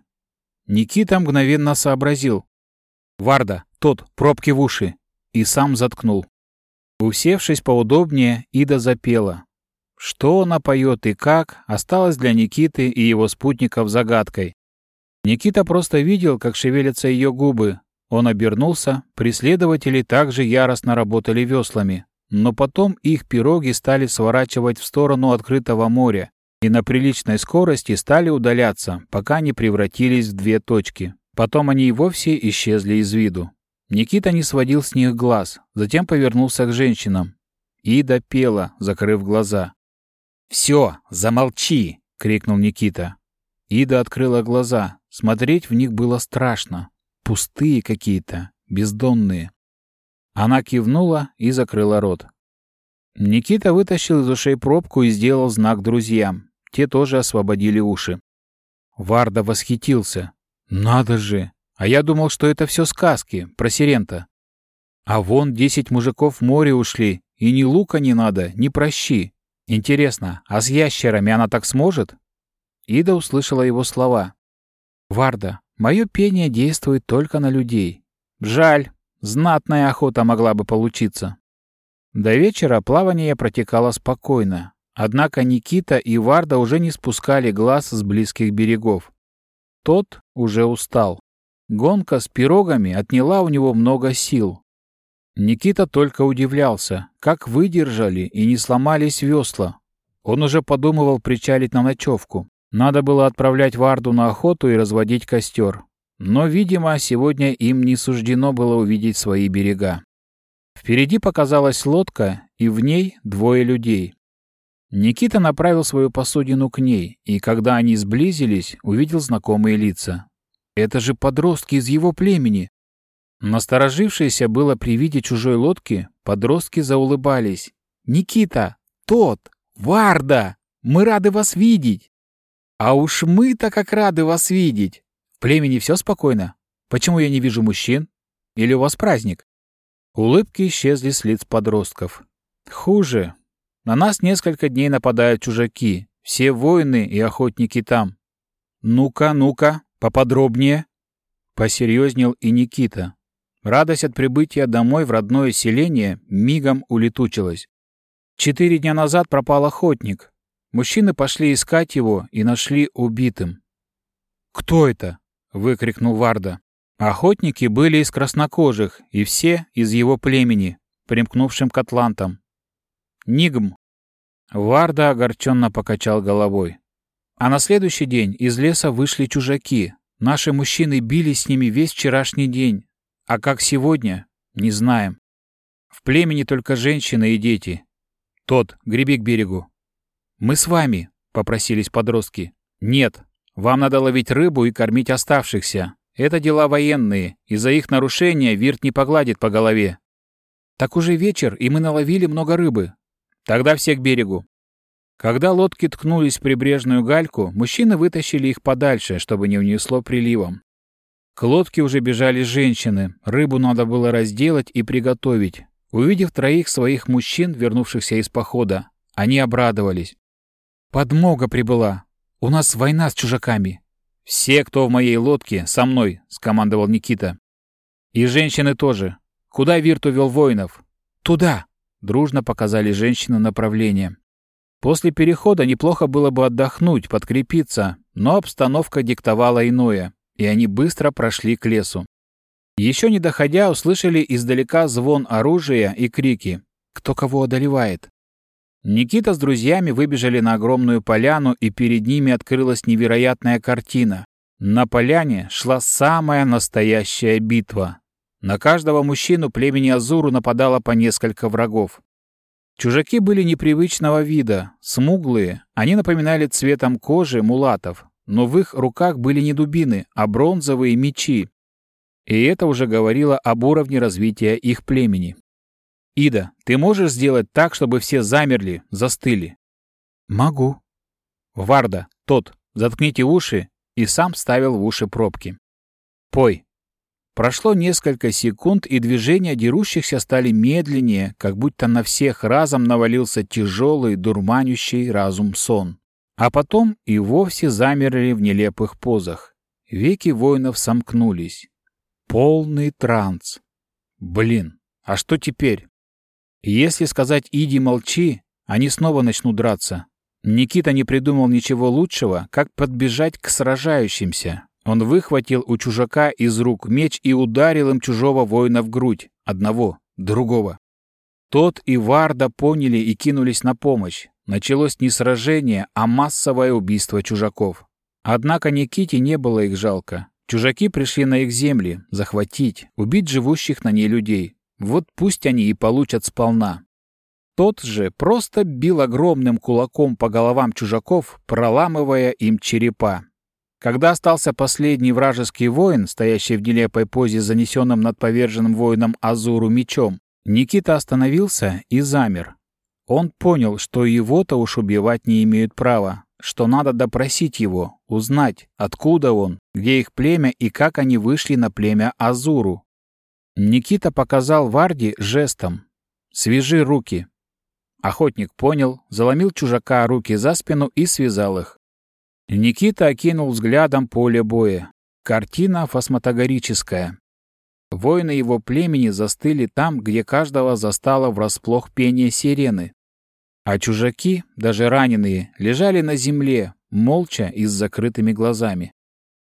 Никита мгновенно сообразил. «Варда, тот, пробки в уши». И сам заткнул. Усевшись поудобнее, Ида запела. Что она поет и как, осталось для Никиты и его спутников загадкой. Никита просто видел, как шевелятся ее губы. Он обернулся, преследователи также яростно работали веслами. Но потом их пироги стали сворачивать в сторону открытого моря и на приличной скорости стали удаляться, пока не превратились в две точки. Потом они и вовсе исчезли из виду. Никита не сводил с них глаз, затем повернулся к женщинам. Ида пела, закрыв глаза. «Все, замолчи!» — крикнул Никита. Ида открыла глаза. Смотреть в них было страшно. Пустые какие-то, бездонные. Она кивнула и закрыла рот. Никита вытащил из ушей пробку и сделал знак друзьям. Те тоже освободили уши. Варда восхитился. «Надо же! А я думал, что это все сказки, про Сирента. А вон десять мужиков в море ушли, и ни лука не надо, ни прощи. Интересно, а с ящерами она так сможет?» Ида услышала его слова. «Варда, мое пение действует только на людей. Жаль, знатная охота могла бы получиться». До вечера плавание протекало спокойно. Однако Никита и Варда уже не спускали глаз с близких берегов. Тот уже устал. Гонка с пирогами отняла у него много сил. Никита только удивлялся, как выдержали и не сломались весла. Он уже подумывал причалить на ночевку. Надо было отправлять Варду на охоту и разводить костер. Но, видимо, сегодня им не суждено было увидеть свои берега. Впереди показалась лодка, и в ней двое людей. Никита направил свою посудину к ней, и когда они сблизились, увидел знакомые лица. Это же подростки из его племени. Насторожившиеся было при виде чужой лодки, подростки заулыбались. «Никита! Тот! Варда! Мы рады вас видеть!» А уж мы-то как рады вас видеть. В племени все спокойно? Почему я не вижу мужчин? Или у вас праздник? Улыбки исчезли с лиц подростков. Хуже. На нас несколько дней нападают чужаки. Все воины и охотники там. Ну-ка, ну-ка, поподробнее. Посерьезнел и Никита. Радость от прибытия домой в родное селение мигом улетучилась. Четыре дня назад пропал охотник. Мужчины пошли искать его и нашли убитым. «Кто это?» — выкрикнул Варда. Охотники были из краснокожих, и все из его племени, примкнувшим к атлантам. «Нигм!» Варда огорченно покачал головой. А на следующий день из леса вышли чужаки. Наши мужчины били с ними весь вчерашний день. А как сегодня, не знаем. В племени только женщины и дети. Тот, греби к берегу. «Мы с вами», — попросились подростки. «Нет, вам надо ловить рыбу и кормить оставшихся. Это дела военные. Из-за их нарушения Вирт не погладит по голове». «Так уже вечер, и мы наловили много рыбы». «Тогда все к берегу. Когда лодки ткнулись в прибрежную гальку, мужчины вытащили их подальше, чтобы не унесло приливом. К лодке уже бежали женщины, рыбу надо было разделать и приготовить. Увидев троих своих мужчин, вернувшихся из похода, они обрадовались. «Подмога прибыла! У нас война с чужаками!» «Все, кто в моей лодке, со мной!» — скомандовал Никита. «И женщины тоже. Куда Вирт увел воинов?» «Туда!» — дружно показали женщины направление. После перехода неплохо было бы отдохнуть, подкрепиться, но обстановка диктовала иное, и они быстро прошли к лесу. Еще не доходя, услышали издалека звон оружия и крики «Кто кого одолевает?». Никита с друзьями выбежали на огромную поляну, и перед ними открылась невероятная картина. На поляне шла самая настоящая битва. На каждого мужчину племени Азуру нападало по несколько врагов. Чужаки были непривычного вида, смуглые, они напоминали цветом кожи мулатов, но в их руках были не дубины, а бронзовые мечи. И это уже говорило об уровне развития их племени. «Ида, ты можешь сделать так, чтобы все замерли, застыли?» «Могу». «Варда, тот, заткните уши», и сам ставил в уши пробки. «Пой». Прошло несколько секунд, и движения дерущихся стали медленнее, как будто на всех разом навалился тяжелый, дурманящий разум сон. А потом и вовсе замерли в нелепых позах. Веки воинов сомкнулись. Полный транс. Блин, а что теперь? Если сказать «иди молчи», они снова начнут драться. Никита не придумал ничего лучшего, как подбежать к сражающимся, он выхватил у чужака из рук меч и ударил им чужого воина в грудь. Одного, другого. Тот и Варда поняли и кинулись на помощь. Началось не сражение, а массовое убийство чужаков. Однако Никите не было их жалко. Чужаки пришли на их земли, захватить, убить живущих на ней людей. Вот пусть они и получат сполна. Тот же просто бил огромным кулаком по головам чужаков, проламывая им черепа. Когда остался последний вражеский воин, стоящий в нелепой позе занесенным над поверженным воином Азуру мечом, Никита остановился и замер. Он понял, что его-то уж убивать не имеют права, что надо допросить его, узнать, откуда он, где их племя и как они вышли на племя Азуру. Никита показал Варди жестом «Свяжи руки». Охотник понял, заломил чужака руки за спину и связал их. Никита окинул взглядом поле боя. Картина фосматогорическая. Воины его племени застыли там, где каждого застало врасплох пение сирены. А чужаки, даже раненые, лежали на земле, молча и с закрытыми глазами.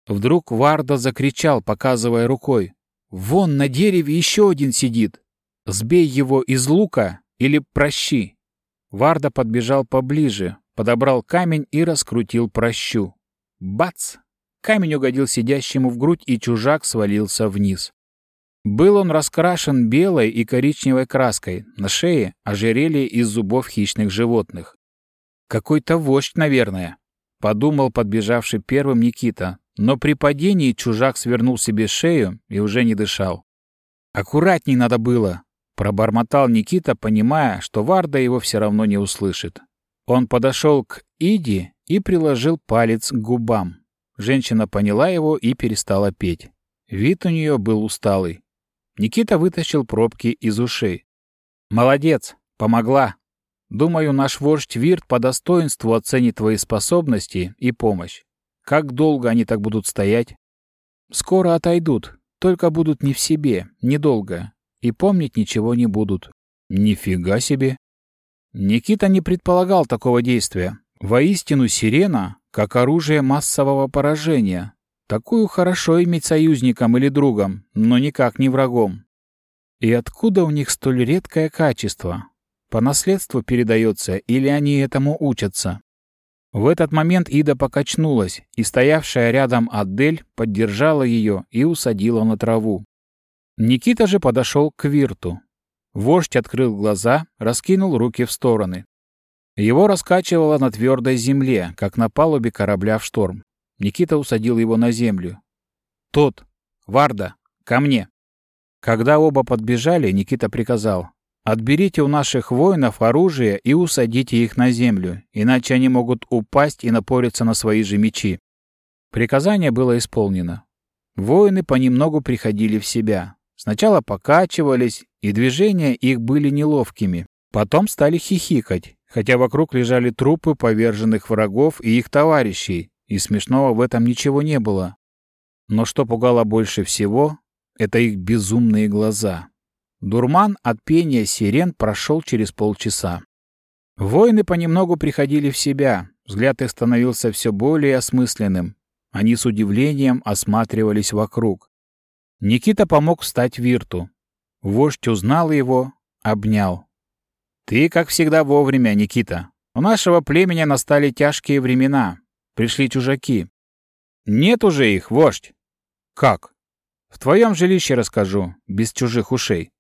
Вдруг Варда закричал, показывая рукой. «Вон на дереве еще один сидит! Сбей его из лука или прощи!» Варда подбежал поближе, подобрал камень и раскрутил прощу. Бац! Камень угодил сидящему в грудь, и чужак свалился вниз. Был он раскрашен белой и коричневой краской, на шее ожерелье из зубов хищных животных. «Какой-то вождь, наверное», — подумал подбежавший первым Никита, но при падении чужак свернул себе шею и уже не дышал. «Аккуратней надо было», — пробормотал Никита, понимая, что Варда его все равно не услышит. Он подошел к Иди и приложил палец к губам. Женщина поняла его и перестала петь. Вид у нее был усталый. Никита вытащил пробки из ушей. «Молодец! Помогла! Думаю, наш вождь Вирт по достоинству оценит твои способности и помощь. Как долго они так будут стоять?» «Скоро отойдут, только будут не в себе, недолго, и помнить ничего не будут». «Нифига себе!» Никита не предполагал такого действия. Воистину сирена, как оружие массового поражения. Такую хорошо иметь союзником или другом, но никак не врагом. И откуда у них столь редкое качество? По наследству передается или они этому учатся? В этот момент Ида покачнулась, и стоявшая рядом Адель поддержала ее и усадила на траву. Никита же подошел к Вирту. Вождь открыл глаза, раскинул руки в стороны. Его раскачивало на твердой земле, как на палубе корабля в шторм. Никита усадил его на землю. «Тот! Варда! Ко мне!» Когда оба подбежали, Никита приказал. Отберите у наших воинов оружие и усадите их на землю, иначе они могут упасть и напориться на свои же мечи. Приказание было исполнено. Воины понемногу приходили в себя. Сначала покачивались, и движения их были неловкими. Потом стали хихикать, хотя вокруг лежали трупы поверженных врагов и их товарищей, и смешного в этом ничего не было. Но что пугало больше всего, это их безумные глаза. Дурман от пения сирен прошел через полчаса. Воины понемногу приходили в себя, взгляд их становился все более осмысленным. Они с удивлением осматривались вокруг. Никита помог встать Вирту. Вождь узнал его, обнял. «Ты, как всегда, вовремя, Никита. У нашего племени настали тяжкие времена. Пришли чужаки. Нет уже их, вождь. Как? В твоем жилище расскажу, без чужих ушей.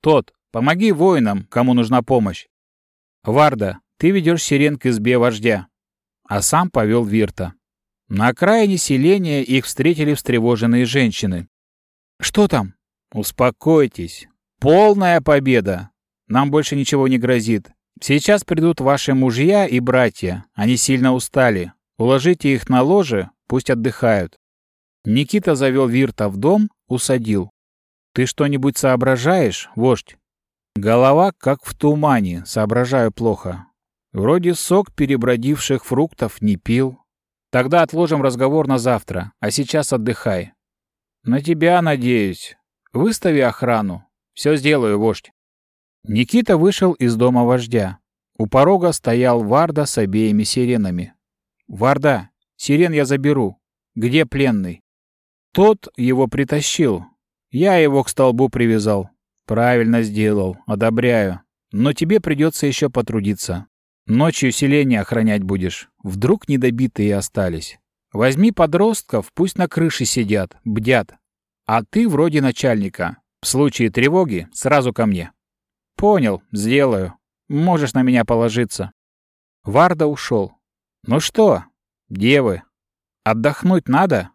Тот, помоги воинам, кому нужна помощь. Варда, ты ведешь сирен к избе вождя. А сам повел Вирта. На окраине селения их встретили встревоженные женщины. Что там? Успокойтесь. Полная победа. Нам больше ничего не грозит. Сейчас придут ваши мужья и братья. Они сильно устали. Уложите их на ложе, пусть отдыхают. Никита завел Вирта в дом, усадил. Ты что-нибудь соображаешь, вождь? Голова как в тумане, соображаю плохо. Вроде сок перебродивших фруктов не пил. Тогда отложим разговор на завтра, а сейчас отдыхай. На тебя надеюсь. Выстави охрану. Все сделаю, вождь. Никита вышел из дома вождя. У порога стоял Варда с обеими сиренами. «Варда, сирен я заберу. Где пленный?» Тот его притащил, я его к столбу привязал. Правильно сделал, одобряю. Но тебе придется еще потрудиться. Ночью селение охранять будешь. Вдруг недобитые остались. Возьми подростков, пусть на крыше сидят, бдят. А ты вроде начальника. В случае тревоги сразу ко мне. Понял, сделаю. Можешь на меня положиться. Варда ушел. Ну что, девы, отдохнуть надо?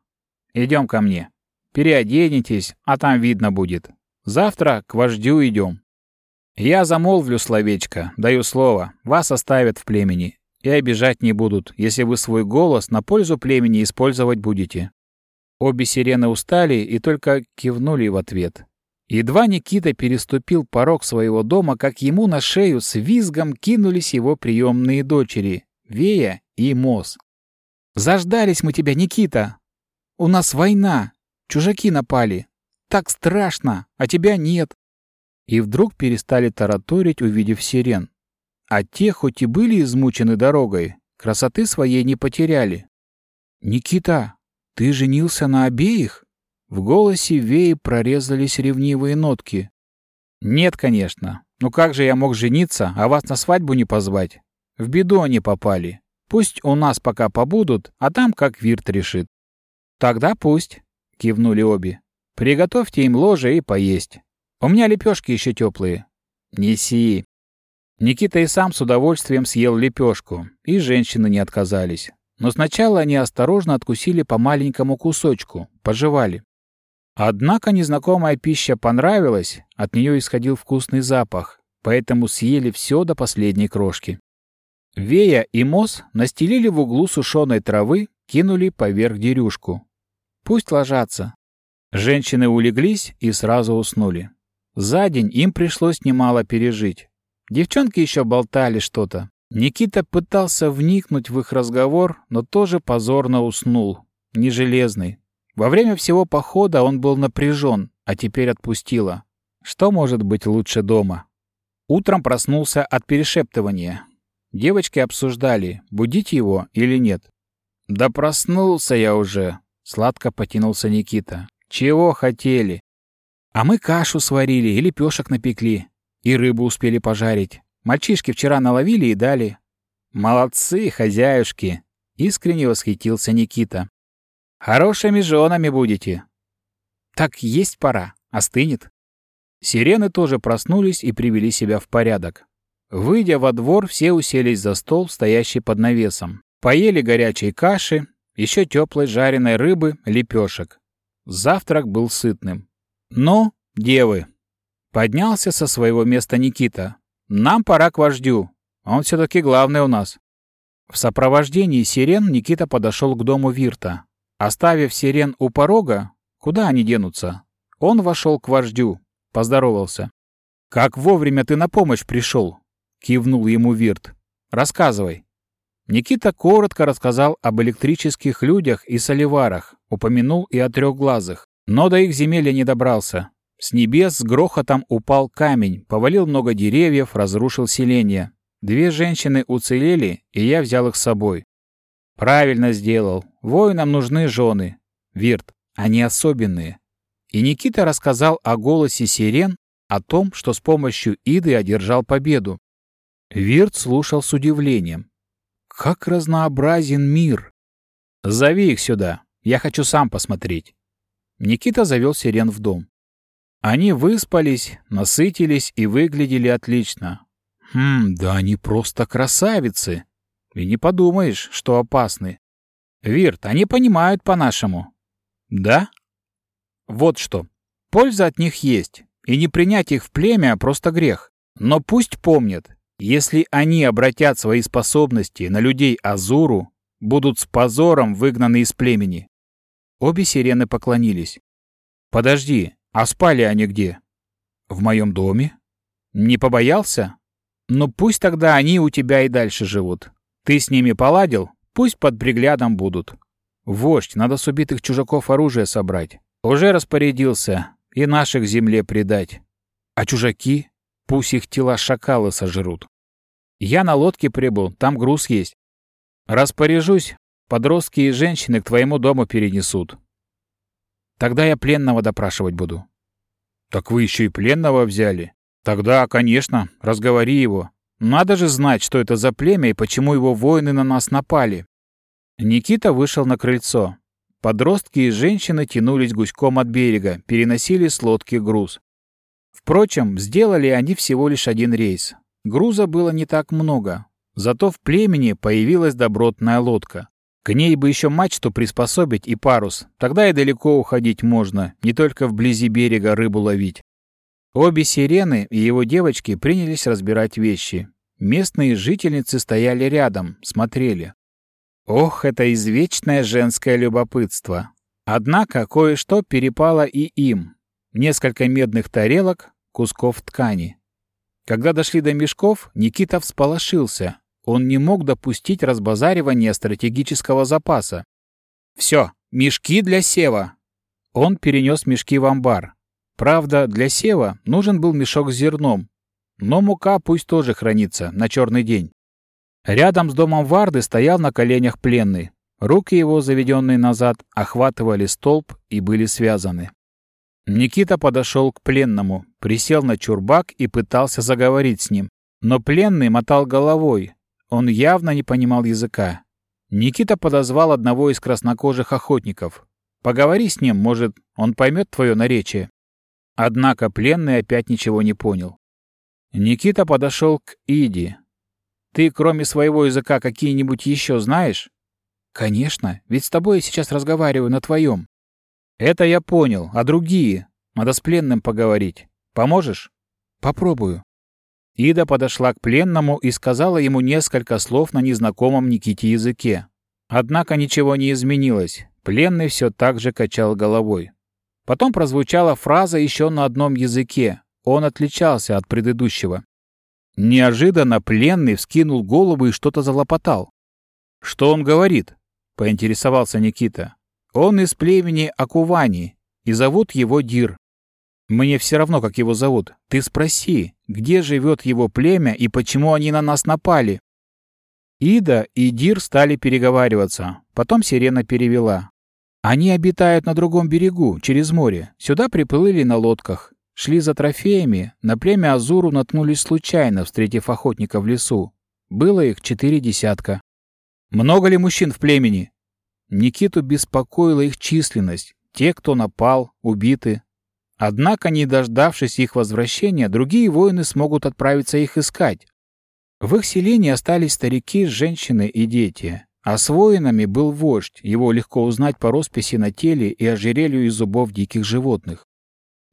Идем ко мне. Переоденетесь, а там видно будет. Завтра к вождю идем. Я замолвлю словечко, даю слово, вас оставят в племени. И обижать не будут, если вы свой голос на пользу племени использовать будете». Обе сирены устали и только кивнули в ответ. Едва Никита переступил порог своего дома, как ему на шею с визгом кинулись его приемные дочери — Вея и Мос. «Заждались мы тебя, Никита! У нас война! Чужаки напали. Так страшно, а тебя нет. И вдруг перестали тараторить, увидев сирен. А те, хоть и были измучены дорогой, красоты своей не потеряли. «Никита, ты женился на обеих?» В голосе Веи прорезались ревнивые нотки. «Нет, конечно. Ну как же я мог жениться, а вас на свадьбу не позвать? В беду они попали. Пусть у нас пока побудут, а там как Вирт решит». «Тогда пусть. — кивнули обе. «Приготовьте им ложе и поесть. У меня лепешки еще теплые. Неси». Никита и сам с удовольствием съел лепешку, и женщины не отказались. Но сначала они осторожно откусили по маленькому кусочку, пожевали. Однако незнакомая пища понравилась, от нее исходил вкусный запах, поэтому съели все до последней крошки. Вея и Мос настелили в углу сушеной травы, кинули поверх дерюшку. Пусть ложатся. Женщины улеглись и сразу уснули. За день им пришлось немало пережить. Девчонки еще болтали что-то. Никита пытался вникнуть в их разговор, но тоже позорно уснул. Не железный. Во время всего похода он был напряжен, а теперь отпустило. Что может быть лучше дома? Утром проснулся от перешептывания. Девочки обсуждали, будить его или нет. «Да проснулся я уже», Сладко потянулся Никита. «Чего хотели?» «А мы кашу сварили и лепешек напекли. И рыбу успели пожарить. Мальчишки вчера наловили и дали. «Молодцы, хозяюшки!» — искренне восхитился Никита. «Хорошими женами будете!» «Так есть пора, остынет». Сирены тоже проснулись и привели себя в порядок. Выйдя во двор, все уселись за стол, стоящий под навесом. Поели горячей каши, еще теплой жареной рыбы, лепешек. Завтрак был сытным. «Ну, девы!» Поднялся со своего места Никита. «Нам пора к вождю. Он все-таки главный у нас». В сопровождении сирен Никита подошел к дому Вирта. Оставив сирен у порога, куда они денутся? Он вошел к вождю, поздоровался. «Как вовремя ты на помощь пришел?» — кивнул ему Вирт. «Рассказывай». Никита коротко рассказал об электрических людях и соливарах, упомянул и о трехглазых, но до их земель не добрался. С небес с грохотом упал камень, повалил много деревьев, разрушил селение. Две женщины уцелели, и я взял их с собой. Правильно сделал. Воинам нужны жены. Вирт, они особенные. И Никита рассказал о голосе сирен, о том, что с помощью Иды одержал победу. Вирт слушал с удивлением. Как разнообразен мир! Зови их сюда, я хочу сам посмотреть. Никита завел сирен в дом. Они выспались, насытились и выглядели отлично. Хм, да они просто красавицы. И не подумаешь, что опасны. Вирт, они понимают по-нашему. Да? Вот что. Польза от них есть. И не принять их в племя просто грех. Но пусть помнят, если они обратят свои способности на людей Азуру, будут с позором выгнаны из племени. Обе сирены поклонились. Подожди, а спали они где? В моем доме. Не побоялся? Ну пусть тогда они у тебя и дальше живут. Ты с ними поладил? Пусть под приглядом будут. Вождь, надо с убитых чужаков оружие собрать. Уже распорядился. И наших земле предать. А чужаки? Пусть их тела шакалы сожрут. Я на лодке прибыл, там груз есть. Распоряжусь, подростки и женщины к твоему дому перенесут. Тогда я пленного допрашивать буду. Так вы еще и пленного взяли? Тогда, конечно, разговори его. Надо же знать, что это за племя и почему его воины на нас напали. Никита вышел на крыльцо. Подростки и женщины тянулись гуськом от берега, переносили с лодки груз. Впрочем, сделали они всего лишь один рейс. Груза было не так много. Зато в племени появилась добротная лодка. К ней бы еще мачту приспособить и парус. Тогда и далеко уходить можно, не только вблизи берега рыбу ловить. Обе сирены и его девочки принялись разбирать вещи. Местные жительницы стояли рядом, смотрели. Ох, это извечное женское любопытство. Однако кое-что перепало и им. Несколько медных тарелок, кусков ткани. Когда дошли до мешков, Никита всполошился. Он не мог допустить разбазаривания стратегического запаса. «Все, мешки для сева!» Он перенес мешки в амбар. Правда, для сева нужен был мешок с зерном, но мука пусть тоже хранится на черный день. Рядом с домом Варды стоял на коленях пленный. Руки его, заведенные назад, охватывали столб и были связаны. Никита подошел к пленному, присел на чурбак и пытался заговорить с ним. Но пленный мотал головой. Он явно не понимал языка. Никита подозвал одного из краснокожих охотников. «Поговори с ним, может, он поймет твое наречие». Однако пленный опять ничего не понял. Никита подошел к Иди. «Ты, кроме своего языка, какие-нибудь еще знаешь?» «Конечно, ведь с тобой я сейчас разговариваю на твоем». «Это я понял. А другие? Надо с пленным поговорить. Поможешь?» «Попробую». Ида подошла к пленному и сказала ему несколько слов на незнакомом Никите языке. Однако ничего не изменилось. Пленный все так же качал головой. Потом прозвучала фраза еще на одном языке. Он отличался от предыдущего. Неожиданно пленный вскинул голову и что-то залопотал. «Что он говорит?» — поинтересовался Никита. «Он из племени Акувани, и зовут его Дир. Мне все равно, как его зовут. Ты спроси, где живет его племя и почему они на нас напали?» Ида и Дир стали переговариваться. Потом сирена перевела. Они обитают на другом берегу, через море. Сюда приплыли на лодках. Шли за трофеями, на племя Азуру наткнулись случайно, встретив охотника в лесу. Было их четыре десятка. Много ли мужчин в племени? Никиту беспокоила их численность. Те, кто напал, убиты. Однако, не дождавшись их возвращения, другие воины смогут отправиться их искать. В их селении остались старики, женщины и дети. А с воинами был вождь, его легко узнать по росписи на теле и ожерелью из зубов диких животных.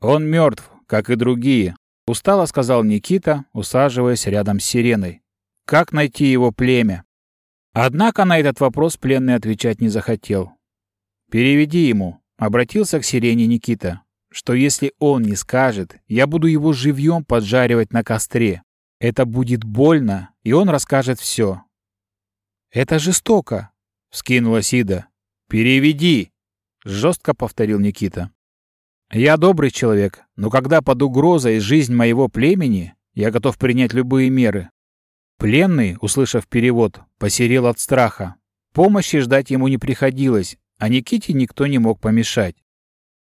«Он мертв, как и другие», — устало сказал Никита, усаживаясь рядом с сиреной. «Как найти его племя?» Однако на этот вопрос пленный отвечать не захотел. «Переведи ему», — обратился к сирене Никита, «что если он не скажет, я буду его живьем поджаривать на костре. Это будет больно, и он расскажет все, «Это жестоко!» — вскинулась Ида. «Переведи!» — жестко повторил Никита. «Я добрый человек, но когда под угрозой жизнь моего племени, я готов принять любые меры». Пленный, услышав перевод, посерел от страха. Помощи ждать ему не приходилось, а Никите никто не мог помешать.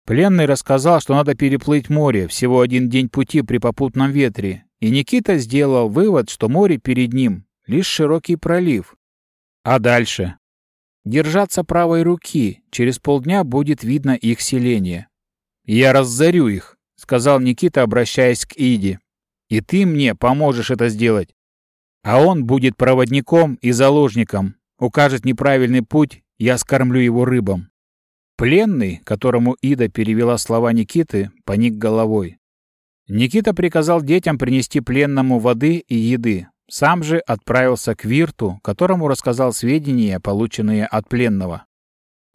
Пленный рассказал, что надо переплыть море, всего один день пути при попутном ветре, и Никита сделал вывод, что море перед ним — лишь широкий пролив, а дальше? Держаться правой руки. Через полдня будет видно их селение. Я разорю их, сказал Никита, обращаясь к Иде. И ты мне поможешь это сделать. А он будет проводником и заложником. Укажет неправильный путь, я скормлю его рыбам. Пленный, которому Ида перевела слова Никиты, поник головой. Никита приказал детям принести пленному воды и еды, сам же отправился к Вирту, которому рассказал сведения, полученные от пленного.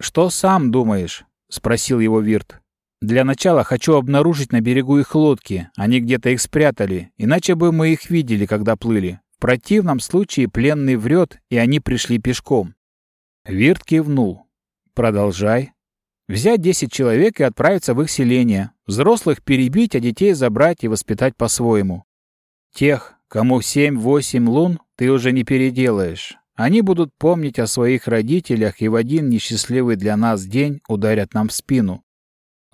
«Что сам думаешь?» — спросил его Вирт. «Для начала хочу обнаружить на берегу их лодки. Они где-то их спрятали, иначе бы мы их видели, когда плыли. Противном случае пленный врет, и они пришли пешком». Вирт кивнул. «Продолжай». «Взять десять человек и отправиться в их селение. Взрослых перебить, а детей забрать и воспитать по-своему. Тех, Кому семь-восемь лун, ты уже не переделаешь. Они будут помнить о своих родителях и в один несчастливый для нас день ударят нам в спину.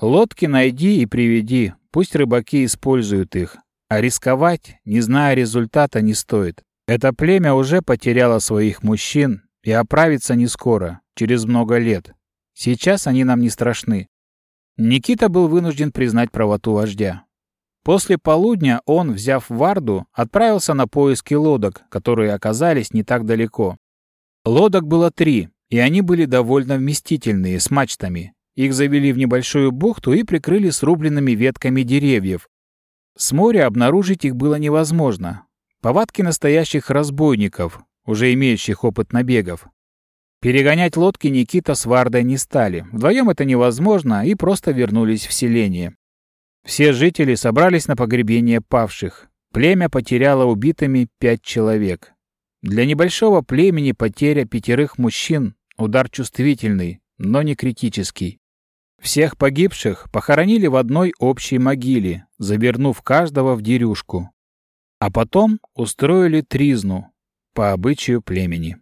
Лодки найди и приведи, пусть рыбаки используют их. А рисковать, не зная результата, не стоит. Это племя уже потеряло своих мужчин и оправится не скоро, через много лет. Сейчас они нам не страшны. Никита был вынужден признать правоту вождя. После полудня он, взяв Варду, отправился на поиски лодок, которые оказались не так далеко. Лодок было три, и они были довольно вместительные, с мачтами. Их завели в небольшую бухту и прикрыли срубленными ветками деревьев. С моря обнаружить их было невозможно. Повадки настоящих разбойников, уже имеющих опыт набегов. Перегонять лодки Никита с Вардой не стали. Вдвоем это невозможно, и просто вернулись в селение. Все жители собрались на погребение павших. Племя потеряло убитыми пять человек. Для небольшого племени потеря пятерых мужчин — удар чувствительный, но не критический. Всех погибших похоронили в одной общей могиле, завернув каждого в дерюшку. А потом устроили тризну по обычаю племени.